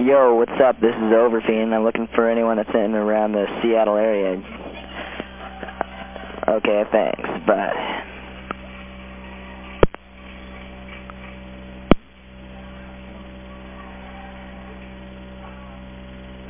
Yo, what's up? This is Overfiend. I'm looking for anyone that's in around the Seattle area. Okay, thanks. Bye.